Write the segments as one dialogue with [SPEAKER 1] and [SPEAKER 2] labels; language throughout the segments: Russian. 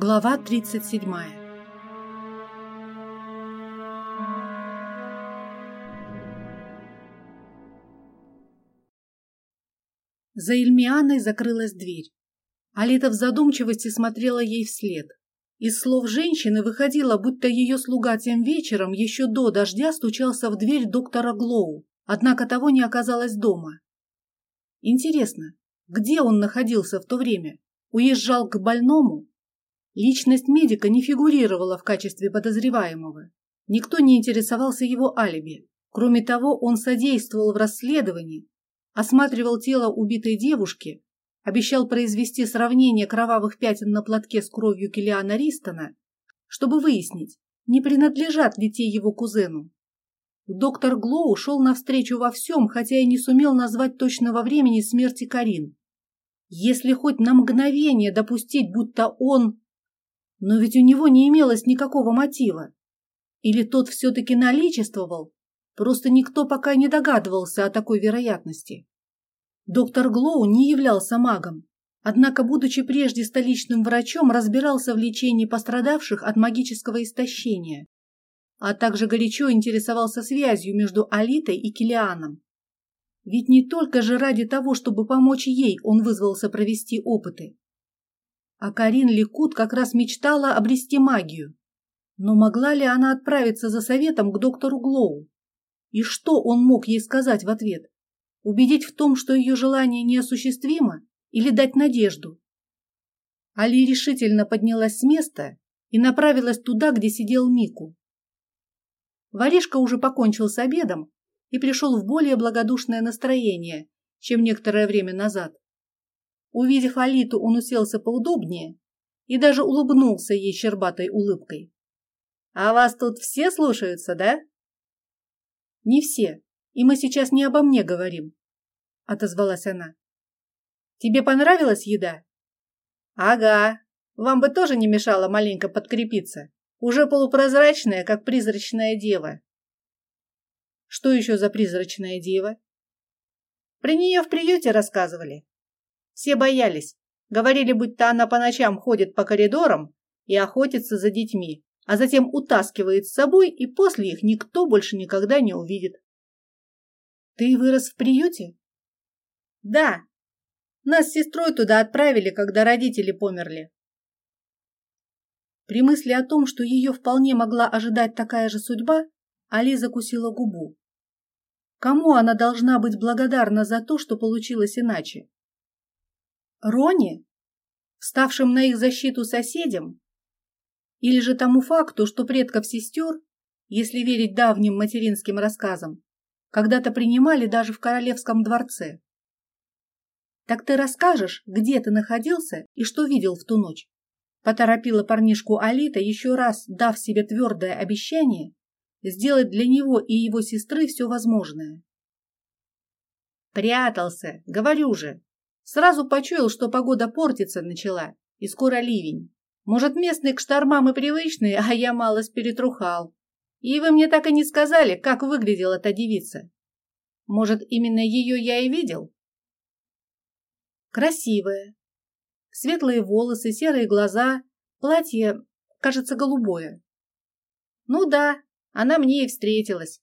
[SPEAKER 1] Глава 37 За Ильмианой закрылась дверь. Алита в задумчивости смотрела ей вслед. Из слов женщины выходило, будто ее слуга тем вечером еще до дождя стучался в дверь доктора Глоу, однако того не оказалось дома. Интересно, где он находился в то время? Уезжал к больному Личность медика не фигурировала в качестве подозреваемого. Никто не интересовался его алиби. Кроме того, он содействовал в расследовании, осматривал тело убитой девушки, обещал произвести сравнение кровавых пятен на платке с кровью Килиана Ристона, чтобы выяснить, не принадлежат ли те его кузену. Доктор Глоу шел навстречу во всем, хотя и не сумел назвать точного времени смерти Карин. Если хоть на мгновение допустить, будто он но ведь у него не имелось никакого мотива. Или тот все-таки наличествовал, просто никто пока не догадывался о такой вероятности. Доктор Глоу не являлся магом, однако, будучи прежде столичным врачом, разбирался в лечении пострадавших от магического истощения, а также горячо интересовался связью между Алитой и Килианом. Ведь не только же ради того, чтобы помочь ей, он вызвался провести опыты. А Карин Ликут как раз мечтала обрести магию. Но могла ли она отправиться за советом к доктору Глоу? И что он мог ей сказать в ответ? Убедить в том, что ее желание неосуществимо, или дать надежду? Али решительно поднялась с места и направилась туда, где сидел Мику. Воришка уже покончил с обедом и пришел в более благодушное настроение, чем некоторое время назад. Увидев Алиту, он уселся поудобнее и даже улыбнулся ей щербатой улыбкой. «А вас тут все слушаются, да?» «Не все, и мы сейчас не обо мне говорим», — отозвалась она. «Тебе понравилась еда?» «Ага, вам бы тоже не мешало маленько подкрепиться. Уже полупрозрачная, как призрачная дева». «Что еще за призрачная дева?» «Про нее в приюте рассказывали. Все боялись. Говорили, будто она по ночам ходит по коридорам и охотится за детьми, а затем утаскивает с собой, и после их никто больше никогда не увидит. Ты вырос в приюте? Да. Нас с сестрой туда отправили, когда родители померли. При мысли о том, что ее вполне могла ожидать такая же судьба, Али закусила губу. Кому она должна быть благодарна за то, что получилось иначе? Рони? Вставшим на их защиту соседям? Или же тому факту, что предков сестер, если верить давним материнским рассказам, когда-то принимали даже в королевском дворце? Так ты расскажешь, где ты находился и что видел в ту ночь? Поторопила парнишку Алита, еще раз дав себе твердое обещание сделать для него и его сестры все возможное. Прятался, говорю же, Сразу почуял, что погода портиться начала, и скоро ливень. Может, местные к штормам и привычные, а я малость перетрухал. И вы мне так и не сказали, как выглядела та девица. Может, именно ее я и видел? Красивая. Светлые волосы, серые глаза, платье, кажется, голубое. Ну да, она мне и встретилась.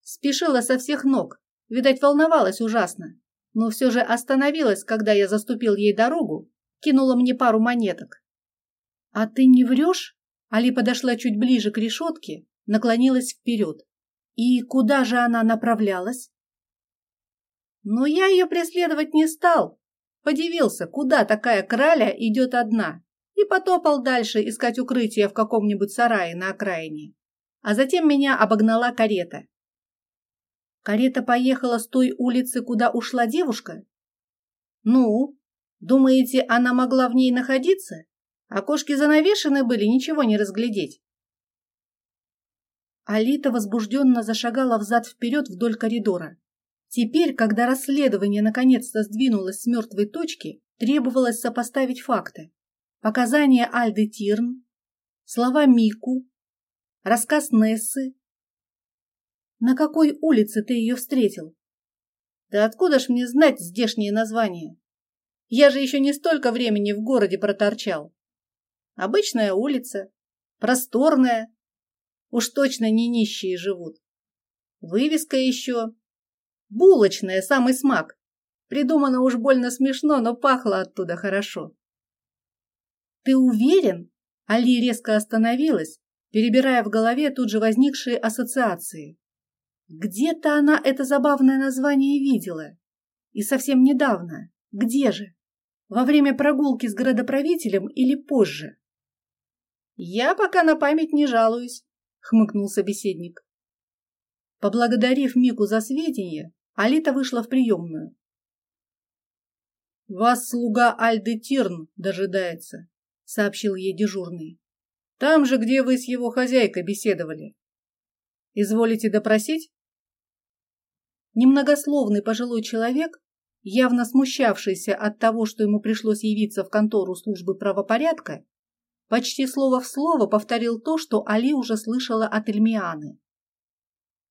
[SPEAKER 1] Спешила со всех ног, видать, волновалась ужасно но все же остановилась, когда я заступил ей дорогу, кинула мне пару монеток. «А ты не врешь?» Али подошла чуть ближе к решетке, наклонилась вперед. «И куда же она направлялась?» Но я ее преследовать не стал. Подивился, куда такая краля идет одна, и потопал дальше искать укрытие в каком-нибудь сарае на окраине. А затем меня обогнала карета. Карета поехала с той улицы, куда ушла девушка? Ну, думаете, она могла в ней находиться? Окошки занавешены были, ничего не разглядеть. Алита возбужденно зашагала взад-вперед вдоль коридора. Теперь, когда расследование наконец-то сдвинулось с мертвой точки, требовалось сопоставить факты. Показания Альды Тирн, слова Мику, рассказ Нессы, на какой улице ты ее встретил? Да откуда ж мне знать здешние названия? Я же еще не столько времени в городе проторчал. Обычная улица, просторная. Уж точно не нищие живут. Вывеска еще. Булочная, самый смак. Придумано уж больно смешно, но пахло оттуда хорошо. Ты уверен? Али резко остановилась, перебирая в голове тут же возникшие ассоциации. Где-то она это забавное название видела. И совсем недавно. Где же? Во время прогулки с городоправителем или позже? «Я пока на память не жалуюсь», — хмыкнул собеседник. Поблагодарив Мику за сведения, Алита вышла в приемную. «Вас слуга Альды Тирн дожидается», — сообщил ей дежурный. «Там же, где вы с его хозяйкой беседовали. Изволите допросить?» Немногословный пожилой человек, явно смущавшийся от того, что ему пришлось явиться в контору службы правопорядка, Почти слово в слово повторил то, что Али уже слышала от Эльмианы.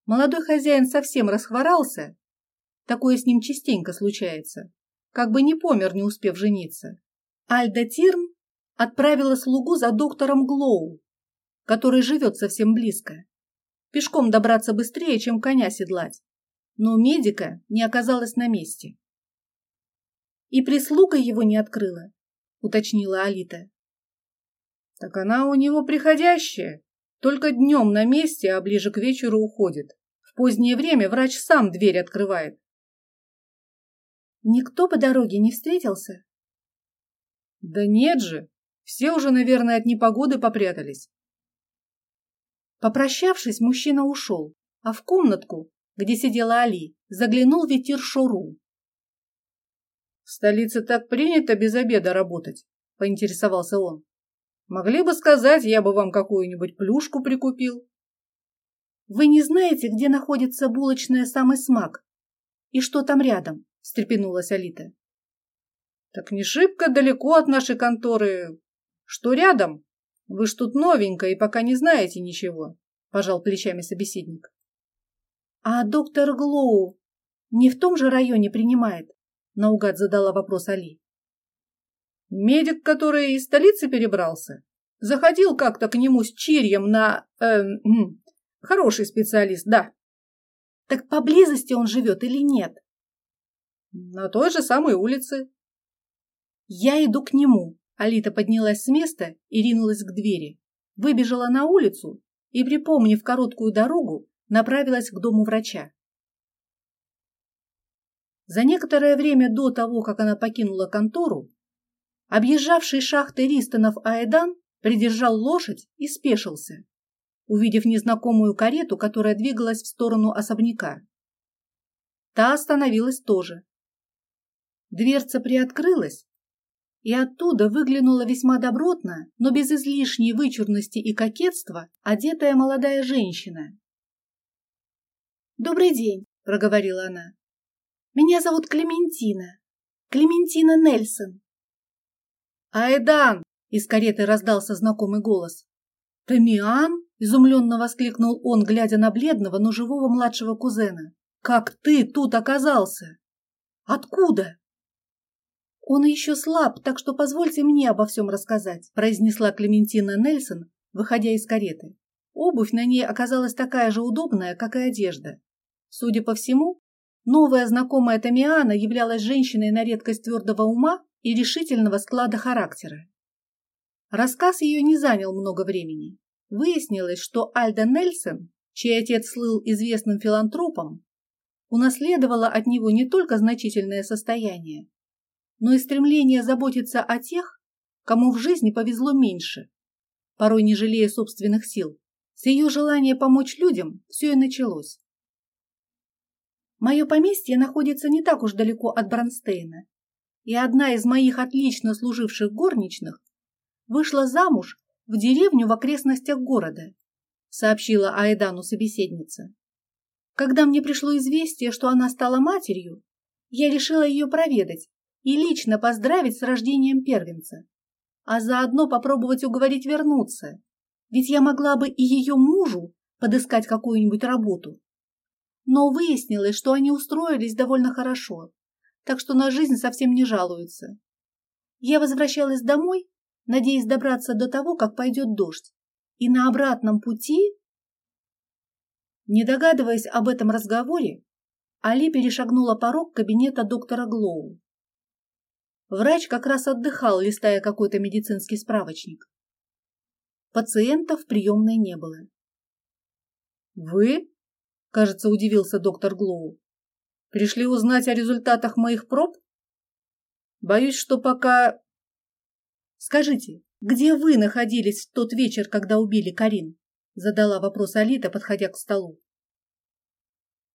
[SPEAKER 1] Молодой хозяин совсем расхворался. Такое с ним частенько случается. Как бы не помер, не успев жениться. Альда Тирн отправила слугу за доктором Глоу, который живет совсем близко. Пешком добраться быстрее, чем коня седлать. Но медика не оказалась на месте. «И прислуга его не открыла», — уточнила Алита. Так она у него приходящая. Только днем на месте, а ближе к вечеру уходит. В позднее время врач сам дверь открывает. Никто по дороге не встретился? Да нет же. Все уже, наверное, от непогоды попрятались. Попрощавшись, мужчина ушел, а в комнатку, где сидела Али, заглянул ветер Шору. В столице так принято без обеда работать, поинтересовался он. Могли бы сказать, я бы вам какую-нибудь плюшку прикупил. Вы не знаете, где находится булочная «Самый смак»? И что там рядом? встрепенулась Алита. Так не шибко далеко от нашей конторы. Что рядом? Вы ж тут новенькая и пока не знаете ничего, пожал плечами собеседник. А доктор Глоу не в том же районе принимает? Наугад задала вопрос Али. Медик, который из столицы перебрался, заходил как-то к нему с чирьем на... Э, хороший специалист, да. Так поблизости он живет или нет? На той же самой улице. Я иду к нему. Алита поднялась с места и ринулась к двери. Выбежала на улицу и, припомнив короткую дорогу, направилась к дому врача. За некоторое время до того, как она покинула контору, Объезжавший шахты Ристонов Аэдан придержал лошадь и спешился, увидев незнакомую карету, которая двигалась в сторону особняка. Та остановилась тоже. Дверца приоткрылась, и оттуда выглянула весьма добротно, но без излишней вычурности и кокетства, одетая молодая женщина. «Добрый день», — проговорила она. «Меня зовут Клементина. Клементина Нельсон. «Айдан!» — из кареты раздался знакомый голос. «Тамиан?» — изумленно воскликнул он, глядя на бледного, но живого младшего кузена. «Как ты тут оказался? Откуда?» «Он еще слаб, так что позвольте мне обо всем рассказать», произнесла Клементина Нельсон, выходя из кареты. Обувь на ней оказалась такая же удобная, как и одежда. Судя по всему, новая знакомая Тамиана являлась женщиной на редкость твердого ума и решительного склада характера. Рассказ ее не занял много времени. Выяснилось, что Альда Нельсон, чей отец слыл известным филантропом, унаследовала от него не только значительное состояние, но и стремление заботиться о тех, кому в жизни повезло меньше, порой не жалея собственных сил. С ее желания помочь людям все и началось. Мое поместье находится не так уж далеко от Бронстейна, и одна из моих отлично служивших горничных вышла замуж в деревню в окрестностях города, сообщила Айдану собеседница. Когда мне пришло известие, что она стала матерью, я решила ее проведать и лично поздравить с рождением первенца, а заодно попробовать уговорить вернуться, ведь я могла бы и ее мужу подыскать какую-нибудь работу. Но выяснилось, что они устроились довольно хорошо, так что на жизнь совсем не жалуются. Я возвращалась домой надеясь добраться до того, как пойдет дождь. И на обратном пути... Не догадываясь об этом разговоре, Али перешагнула порог кабинета доктора Глоу. Врач как раз отдыхал, листая какой-то медицинский справочник. Пациентов в приемной не было. «Вы?» – кажется, удивился доктор Глоу. «Пришли узнать о результатах моих проб? Боюсь, что пока...» «Скажите, где вы находились в тот вечер, когда убили Карин?» – задала вопрос Алита, подходя к столу.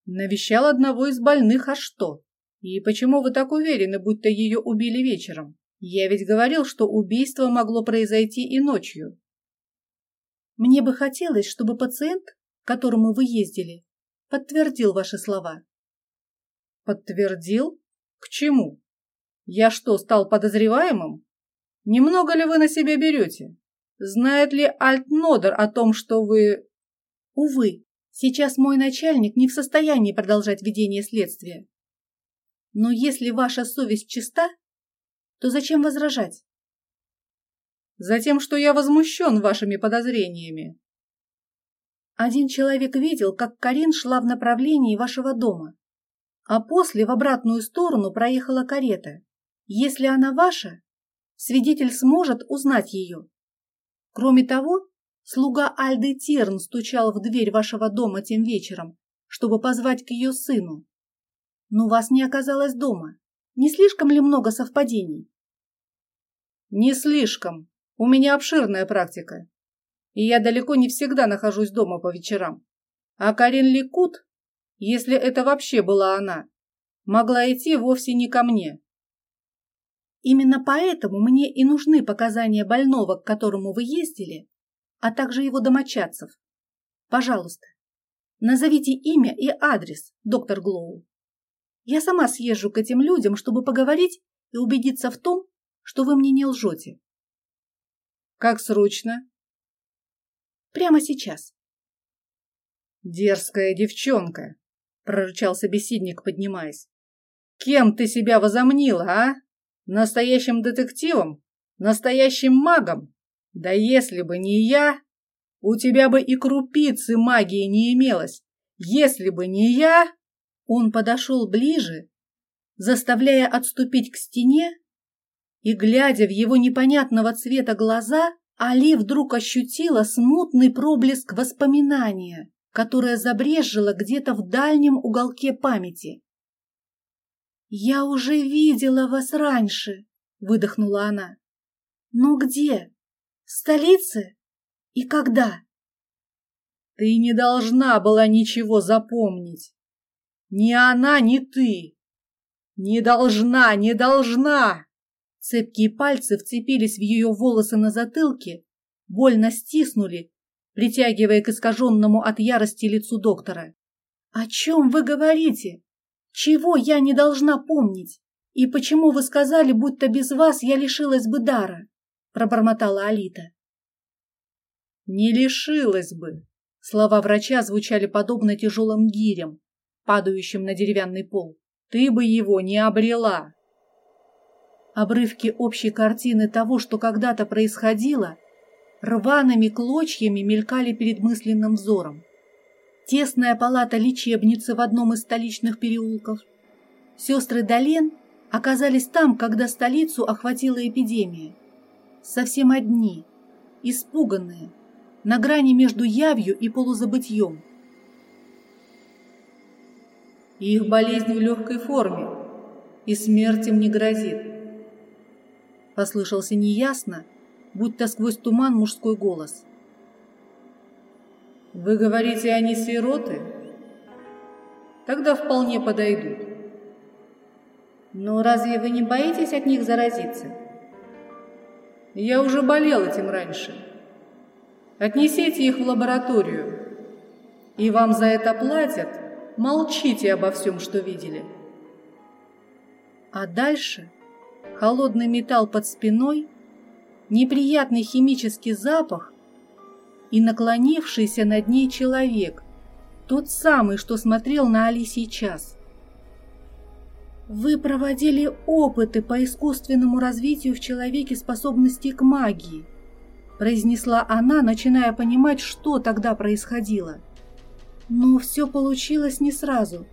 [SPEAKER 1] «Навещал одного из больных, а что? И почему вы так уверены, будто ее убили вечером? Я ведь говорил, что убийство могло произойти и ночью». Мне бы хотелось, чтобы пациент, к которому вы ездили, подтвердил ваши слова. Подтвердил? К чему? Я что, стал подозреваемым? Немного ли вы на себя берете? Знает ли Альтнодер о том, что вы... Увы, сейчас мой начальник не в состоянии продолжать ведение следствия. Но если ваша совесть чиста, то зачем возражать? Затем, что я возмущен вашими подозрениями. Один человек видел, как Карин шла в направлении вашего дома, а после в обратную сторону проехала карета. Если она ваша, свидетель сможет узнать ее. Кроме того, слуга Альды Терн стучал в дверь вашего дома тем вечером, чтобы позвать к ее сыну. Но вас не оказалось дома. Не слишком ли много совпадений? Не слишком, у меня обширная практика, и я далеко не всегда нахожусь дома по вечерам. А Карин Ликут, если это вообще была она, могла идти вовсе не ко мне. Именно поэтому мне и нужны показания больного, к которому вы ездили, а также его домочадцев. Пожалуйста, назовите имя и адрес, доктор Глоу. Я сама съезжу к этим людям, чтобы поговорить и убедиться в том, что вы мне не лжете. Как срочно? Прямо сейчас. Дерзкая девчонка, прорычал собеседник, поднимаясь. Кем ты себя возомнила, а? Настоящим детективом? Настоящим магом? Да если бы не я, у тебя бы и крупицы магии не имелось. Если бы не я... Он подошел ближе, заставляя отступить к стене и, глядя в его непонятного цвета глаза, Али вдруг ощутила смутный проблеск воспоминания, которое забрежило где-то в дальнем уголке памяти. «Я уже видела вас раньше», — выдохнула она. «Но где? В столице? И когда?» «Ты не должна была ничего запомнить. Ни она, ни ты. Не должна, не должна!» Цепкие пальцы вцепились в ее волосы на затылке, больно стиснули, притягивая к искаженному от ярости лицу доктора. «О чем вы говорите? Чего я не должна помнить? И почему вы сказали, будто без вас я лишилась бы дара?» пробормотала Алита. «Не лишилась бы!» Слова врача звучали подобно тяжелым гирям, падающим на деревянный пол. «Ты бы его не обрела!» Обрывки общей картины того, что когда-то происходило, рваными клочьями мелькали перед мысленным взором. Тесная палата лечебницы в одном из столичных переулков. Сестры Долен оказались там, когда столицу охватила эпидемия. Совсем одни, испуганные, на грани между явью и полузабытьем. Их болезнь в легкой форме, и смерть им не грозит послышался неясно, будто сквозь туман мужской голос. «Вы говорите, они сироты? Тогда вполне подойдут. Но разве вы не боитесь от них заразиться? Я уже болел этим раньше. Отнесите их в лабораторию, и вам за это платят. Молчите обо всем, что видели». А дальше холодный металл под спиной, неприятный химический запах и наклонившийся над ней человек, тот самый, что смотрел на Али сейчас. Вы проводили опыты по искусственному развитию в человеке способностей к магии, произнесла она, начиная понимать, что тогда происходило. Но все получилось не сразу.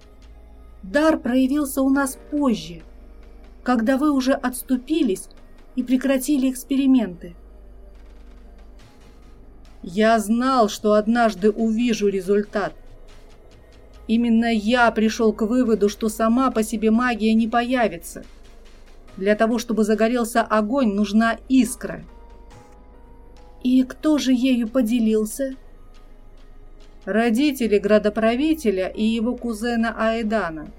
[SPEAKER 1] Дар проявился у нас позже, когда вы уже отступились и прекратили эксперименты.
[SPEAKER 2] Я знал, что однажды увижу результат. Именно я пришел к выводу, что сама по себе магия не появится. Для того, чтобы загорелся огонь, нужна искра.
[SPEAKER 1] И кто же ею поделился?
[SPEAKER 2] Родители градоправителя и его кузена Аэдана.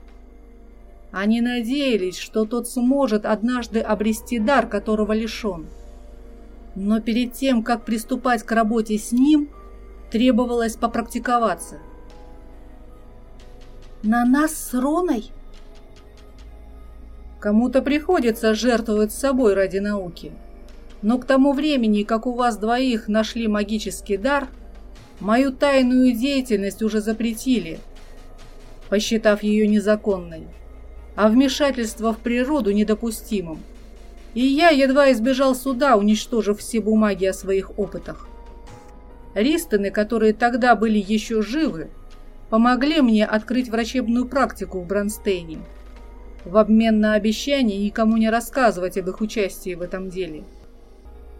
[SPEAKER 2] Они надеялись, что тот сможет однажды обрести дар, которого лишен. Но перед тем, как приступать к работе с ним, требовалось попрактиковаться.
[SPEAKER 1] На нас с Роной?
[SPEAKER 2] Кому-то приходится жертвовать собой ради науки. Но к тому времени, как у вас двоих нашли магический дар, мою тайную деятельность уже запретили, посчитав ее незаконной, а вмешательство в природу недопустимым. И я едва избежал суда, уничтожив все бумаги о своих опытах. Ристоны, которые тогда были еще живы, помогли мне открыть врачебную практику в Бронстейне в обмен на обещание никому не рассказывать об их участии в этом деле.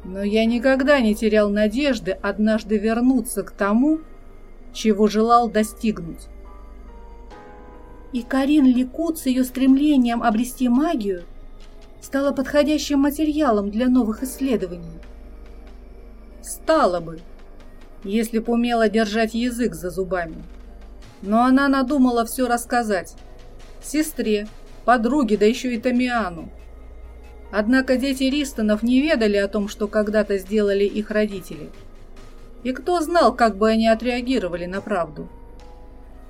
[SPEAKER 2] Но я никогда не терял надежды однажды вернуться к тому, чего желал достигнуть.
[SPEAKER 1] И Карин Ликут с ее стремлением обрести магию стала подходящим материалом для новых исследований.
[SPEAKER 2] Стало бы, если б умела держать язык за зубами но она надумала все рассказать. Сестре, подруге, да еще и Тамиану. Однако дети Ристонов не ведали о том, что когда-то сделали их родители. И кто знал, как бы они отреагировали на правду.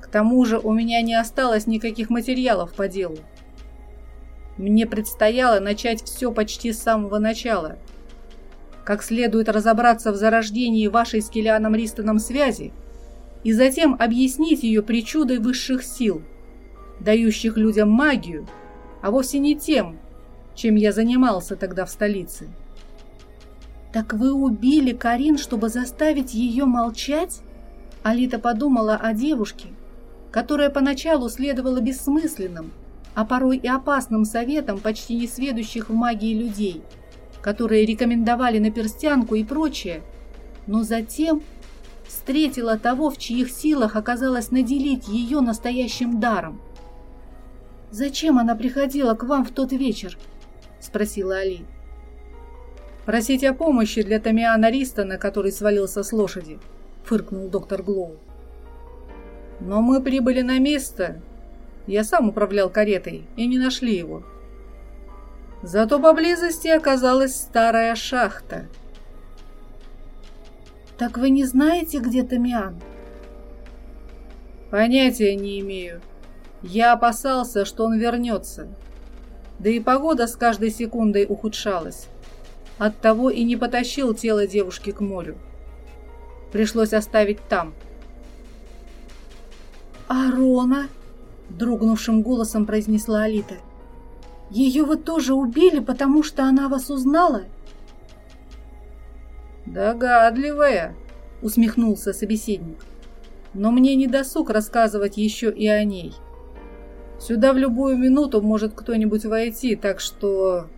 [SPEAKER 2] К тому же у меня не осталось никаких материалов по делу. Мне предстояло начать все почти с самого начала. Как следует разобраться в зарождении вашей с Килианом Ристоном связи – и затем объяснить ее причудой высших сил, дающих людям магию, а вовсе не тем, чем я занимался тогда в столице.
[SPEAKER 1] «Так вы убили Карин, чтобы заставить ее молчать?» Алита подумала о девушке, которая поначалу следовала бессмысленным, а порой и опасным советам почти несведущих в магии людей, которые рекомендовали наперстянку и прочее, но затем встретила того, в чьих силах оказалось наделить ее настоящим даром. «Зачем она приходила к вам в тот вечер?» – спросила Али.
[SPEAKER 2] «Просить о помощи для Тамиана Ристона, который свалился с лошади», – фыркнул доктор Глоу. «Но мы прибыли на место. Я сам управлял каретой и не нашли его. Зато поблизости оказалась старая шахта –
[SPEAKER 1] «Так вы не знаете, где Тамиан?»
[SPEAKER 2] «Понятия не имею. Я опасался, что он вернется. Да и погода с каждой секундой ухудшалась. Оттого и не потащил тело девушки к морю. Пришлось оставить там».
[SPEAKER 1] «А Рона?» – дрогнувшим голосом произнесла Алита. «Ее вы тоже убили, потому что она вас узнала?»
[SPEAKER 2] «Догадливая», — усмехнулся собеседник. «Но мне не досуг рассказывать еще и о ней. Сюда в любую минуту может кто-нибудь войти, так что...»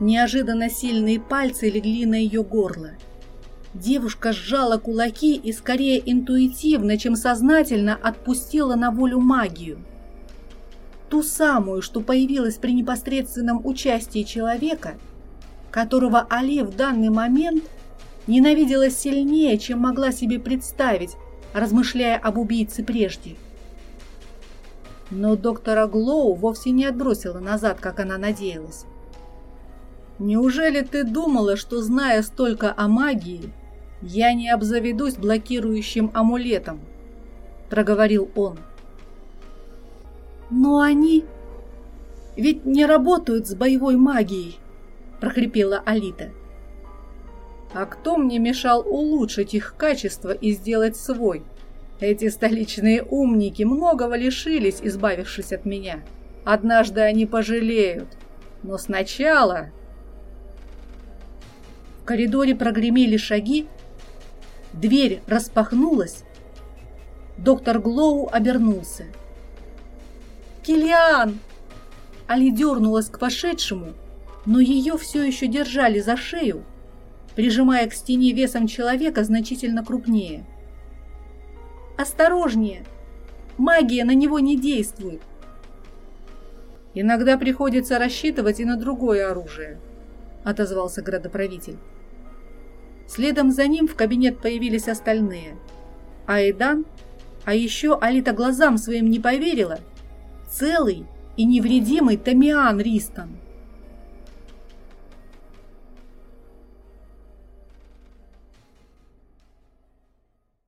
[SPEAKER 1] Неожиданно сильные пальцы легли на ее горло. Девушка сжала кулаки и скорее интуитивно, чем сознательно отпустила на волю магию. Ту самую, что появилась при непосредственном участии человека — которого Али в данный момент ненавидела сильнее, чем могла себе представить, размышляя об убийце прежде. Но доктора Глоу вовсе не отбросила назад, как она надеялась.
[SPEAKER 2] «Неужели ты думала, что, зная столько о магии, я не обзаведусь блокирующим амулетом?» – проговорил он.
[SPEAKER 1] «Но они ведь не работают с боевой магией», прохрипела Алита.
[SPEAKER 2] А кто мне мешал улучшить их качество и сделать свой? Эти столичные умники многого лишились, избавившись от меня. Однажды они пожалеют. Но сначала...
[SPEAKER 1] В коридоре прогремели шаги, дверь распахнулась, доктор Глоу обернулся. «Киллиан!» Али дернулась к вошедшему, но ее все еще держали за шею, прижимая к стене весом человека значительно крупнее. «Осторожнее! Магия на него не действует!»
[SPEAKER 2] «Иногда приходится рассчитывать и на другое оружие», — отозвался градоправитель. Следом за ним в кабинет появились остальные. Айдан, а еще Алита глазам своим не поверила, целый и невредимый Тамиан Ристон —